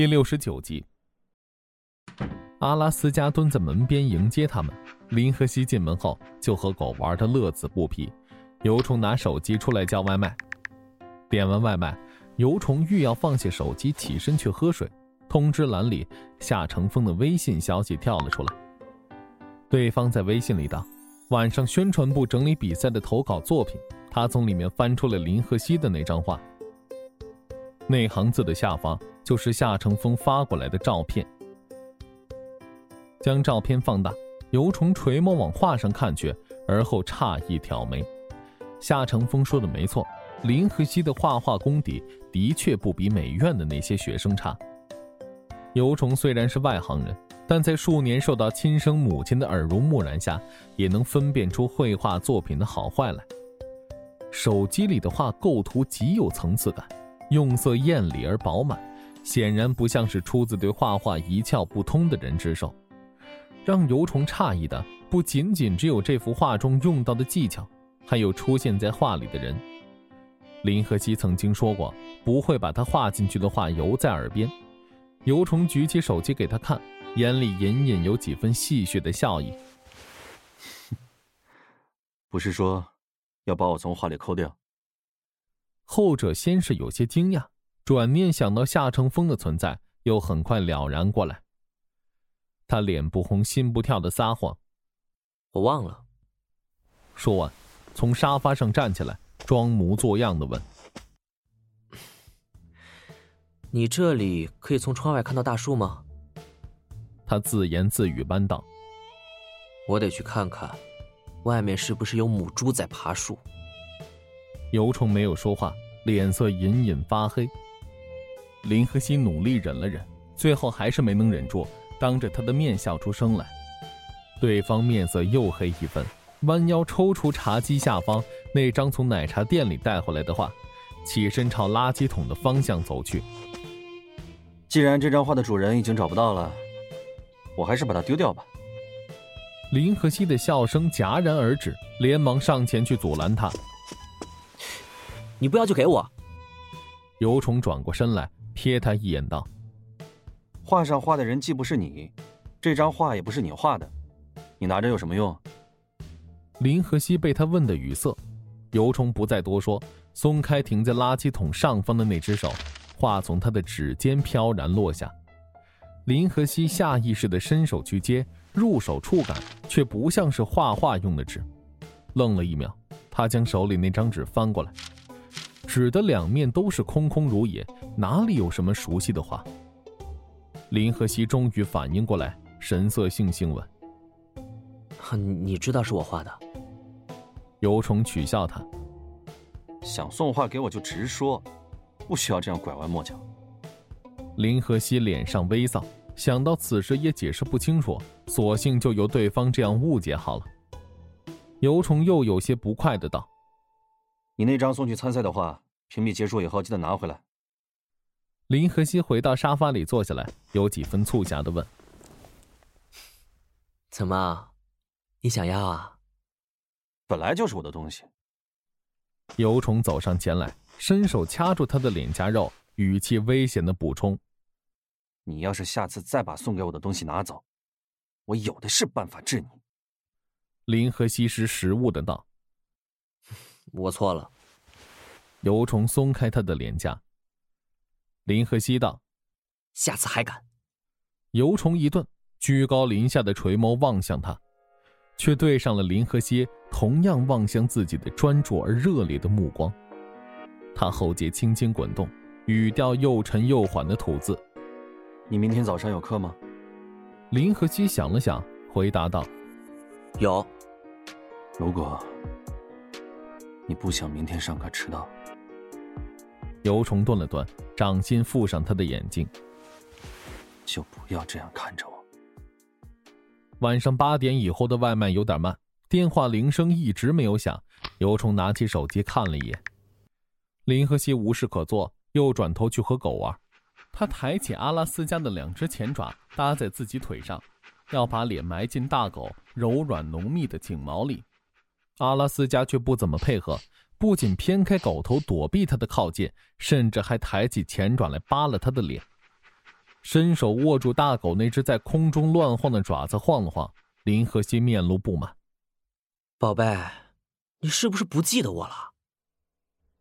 第六十九集。阿拉斯加蹲在门边迎接他们。林和熙进门后就和狗玩的乐此不疲。尤虫拿手机出来叫外卖，点完外卖，尤虫欲要放下手机起身去喝水，通知栏里夏成风的微信消息跳了出来。对方在微信里道：“晚上宣传部整理比赛的投稿作品。”他从里面翻出了林和熙的那张画，那行字的下方就是夏成风发过来的照片。将照片放大，尤虫垂眸往画上看去，而后诧异挑眉。夏成风说的没错，林和熙的画画功底的确不比美院的那些学生差。尤虫虽然是外行人，但在数年受到亲生母亲的耳濡目染下，也能分辨出绘画作品的好坏来。手机里的画构图极有层次感，用色艳丽而饱满，显然不像是出自对画画一窍不通的人之手。让尤虫诧异的不仅仅只有这幅画中用到的技巧，还有出现在画里的人。林和熙曾经说过，不会把他画进去的画犹在耳边。尤虫举起手机给他看，眼里隐隐有几分戏谑的笑意。不是说。要把我从画里抠掉。后者先是有些惊讶，转念想到夏成风的存在，又很快了然过来。他脸不红心不跳的撒谎：“我忘了。”说完，从沙发上站起来，装模作样的问：“ 你这里可以从窗外看到大树吗？”他自言自语般道：“我得去看看。”外面是不是有母猪在爬树？尤虫没有说话，脸色隐隐发黑。林和熙努力忍了忍，最后还是没能忍住，当着他的面笑出声来。对方面色又黑一分，弯腰抽出茶几下方那张从奶茶店里带回来的画，起身朝垃圾桶的方向走去。既然这张画的主人已经找不到了，我还是把它丢掉吧。林和熙的笑声戛然而止，连忙上前去阻拦他：“你不要就给我。”尤虫转过身来瞥他一眼，道：“画上画的人既不是你，这张画也不是你画的，你拿着有什么用？”林和熙被他问的语塞，尤虫不再多说，松开停在垃圾桶上方的那只手，画从他的指尖飘然落下。林和熙下意识的伸手去接。入手触感却不像是画画用的纸，愣了一秒，他将手里那张纸翻过来，纸的两面都是空空如也，哪里有什么熟悉的话？林和熙终于反应过来，神色悻悻问：“你知道是我画的？”尤虫取笑他：“想送画给我就直说，不需要这样拐弯抹角。”林和熙脸上微臊。想到此时也解释不清楚，索性就由对方这样误解好了。尤虫又有些不快的道：“你那张送去参赛的话，评比结束以后记得拿回来。”林和熙回到沙发里坐下来，有几分促狭的问：“怎么，你想要啊？”本来就是我的东西。尤虫走上前来，伸手掐住他的脸颊肉，语气危险的补充。你要是下次再把送给我的东西拿走，我有的是办法治你。”林和西施实物的道。“我错了。”尤虫松开他的脸颊。林和西道：“下次还敢？”尤虫一顿，居高临下的垂眸望向他，却对上了林和西同样望向自己的专注而热烈的目光。他喉结轻轻滚动，语调又沉又缓的吐字。你明天早上有课吗？林和熙想了想，回答道：“有。如果你不想明天上课迟到。”尤虫顿了顿，掌心附上他的眼睛，就不要这样看着我。晚上八点以后的外卖有点慢，电话铃声一直没有响。尤虫拿起手机看了一眼，林和熙无事可做，又转头去和狗玩。他抬起阿拉斯加的两只前爪搭在自己腿上，要把脸埋进大狗柔软浓密的颈毛里。阿拉斯加却不怎么配合，不仅偏开狗头躲避他的靠近，甚至还抬起前爪来扒了他的脸。伸手握住大狗那只在空中乱晃的爪子，晃了晃。林和熙面露不满：“宝贝，你是不是不记得我了？”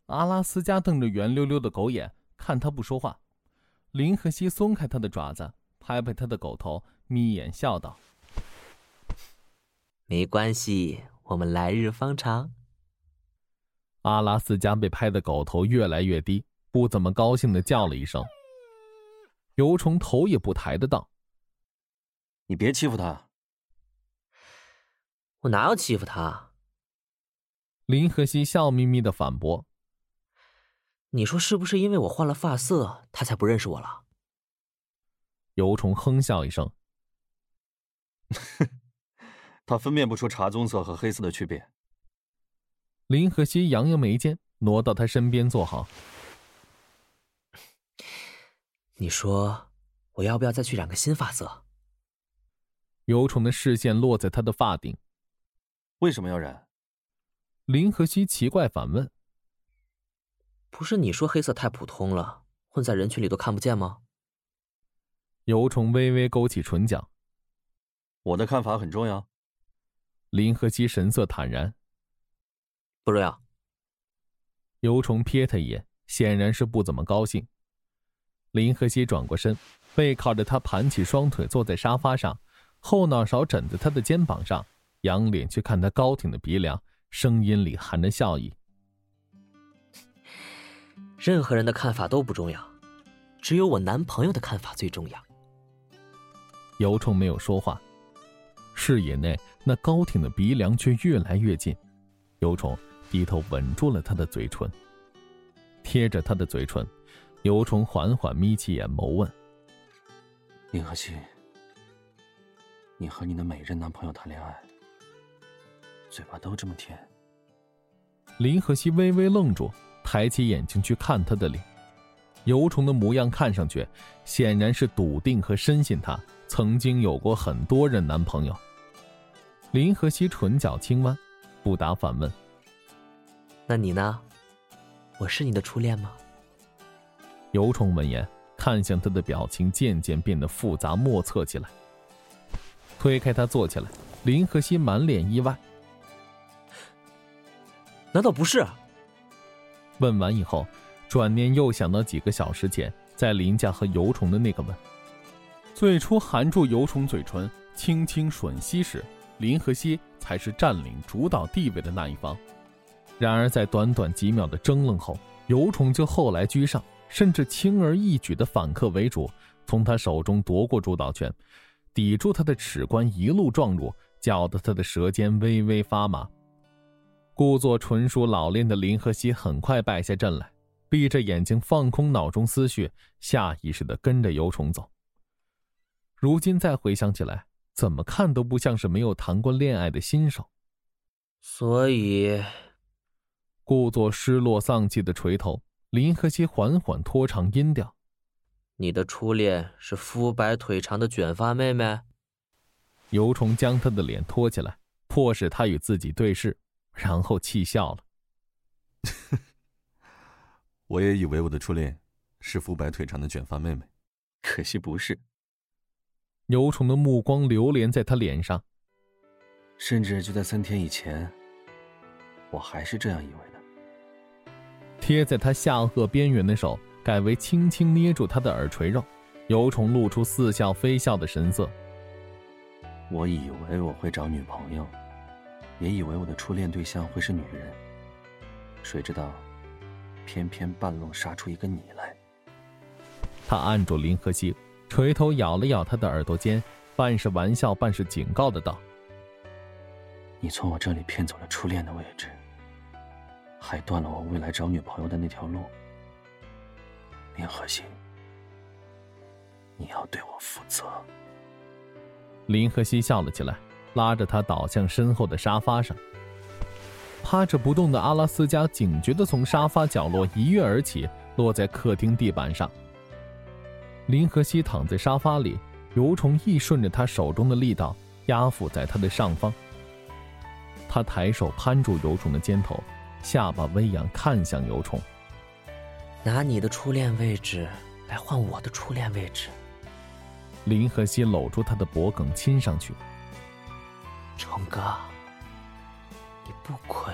阿拉斯加瞪着圆溜溜的狗眼看他不说话。林和熙松开他的爪子，拍拍他的狗头，眯眼笑道：“没关系，我们来日方长。”阿拉斯加被拍的狗头越来越低，不怎么高兴的叫了一声。尤虫头也不抬的道：“你别欺负他。”我哪有欺负他？林和熙笑眯眯的反驳：“你说是不是因为我换了发色，他才不认识我了？”尤虫哼笑一声：“ 他分辨不出茶棕色和黑色的区别。”林和熙扬扬眉间，挪到他身边坐好。你说，我要不要再去染个新发色？尤虫的视线落在他的发顶。为什么要染？林和熙奇怪反问：“不是你说黑色太普通了，混在人群里都看不见吗？”尤虫微微勾起唇角：“我的看法很重要。”林和熙神色坦然：“不重要。”尤虫瞥他一眼，显然是不怎么高兴。林和熙转过身，背靠着他，盘起双腿坐在沙发上，后脑勺枕在他的肩膀上。仰脸去看他高挺的鼻梁，声音里含着笑意。任何人的看法都不重要，只有我男朋友的看法最重要。尤冲没有说话，视野内那高挺的鼻梁却越来越近。尤虫低头吻住了他的嘴唇，贴着他的嘴唇，尤虫缓缓眯起眼眸问：“林和熙，你和你的每任男朋友谈恋爱？”嘴巴都这么甜。林和熙微微愣住，抬起眼睛去看他的脸，尤虫的模样看上去显然是笃定和深信他曾经有过很多任男朋友。林和熙唇角轻弯，不答反问：“那你呢？我是你的初恋吗？”尤虫闻言，看向他的表情渐渐变得复杂莫测起来。推开他坐起来，林和熙满脸意外。难道不是？问完以后，转念又想到几个小时前在林家和尤虫的那个吻。最初含住尤虫嘴唇，轻轻吮吸时，林和熙才是占领主导地位的那一方。然而在短短几秒的争论后，尤虫就后来居上，甚至轻而易举的反客为主，从他手中夺过主导权，抵住他的齿关，一路撞入，搅得他的舌尖微微发麻。故作纯熟老练的林和熙很快败下阵来，闭着眼睛放空脑中思绪，下意识的跟着尤虫走。如今再回想起来，怎么看都不像是没有谈过恋爱的新手。所以，故作失落丧气的垂头，林和熙缓缓拖长音调：“你的初恋是肤白腿长的卷发妹妹。”尤虫将他的脸托起来，迫使他与自己对视。然后气笑了。我也以为我的初恋是肤白腿长的卷发妹妹，可惜不是。尤虫的目光流连在他脸上，甚至就在三天以前，我还是这样以为的。贴在他下颚边缘的手改为轻轻捏住他的耳垂肉，牛虫露出似笑非笑的神色。我以为我会找女朋友。也以为我的初恋对象会是女人，谁知道，偏偏半路杀出一个你来。他按住林和熙，垂头咬了咬他的耳朵尖，半是玩笑，半是警告的道：“你从我这里骗走了初恋的位置，还断了我未来找女朋友的那条路。林和熙，你要对我负责。”林和熙笑了起来。拉着他倒向身后的沙发上，趴着不动的阿拉斯加警觉的从沙发角落一跃而起，落在客厅地板上。林和熙躺在沙发里，尤虫亦顺着他手中的力道压附在他的上方。他抬手攀住尤虫的肩头，下巴微扬，看向尤虫：“拿你的初恋位置来换我的初恋位置，林和熙搂住他的脖颈亲上去。虫哥，你不亏。